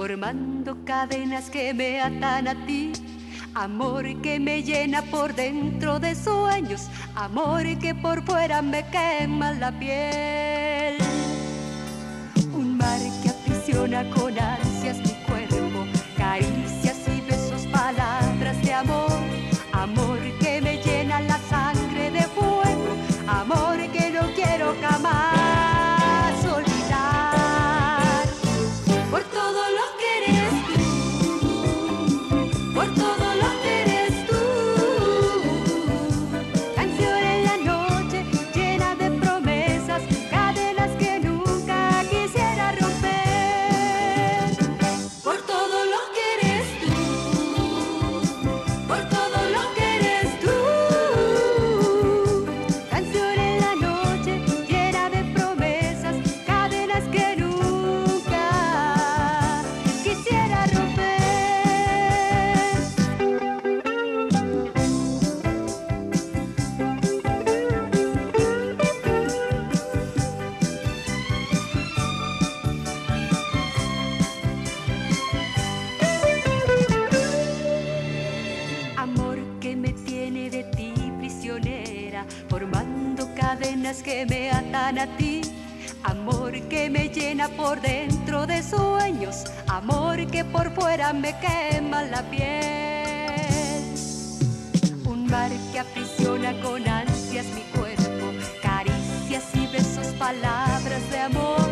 formando cadenas que me atan a ti. Amor que me llena por dentro de sueños, amor que por fuera me quema la piel. Un mar que aprisiona con ansias que me atan a ti. Amor que me llena por dentro de sueños, amor que por fuera me quema la piel. Un mar que aprisiona con ansias mi cuerpo, caricias y besos, palabras de amor,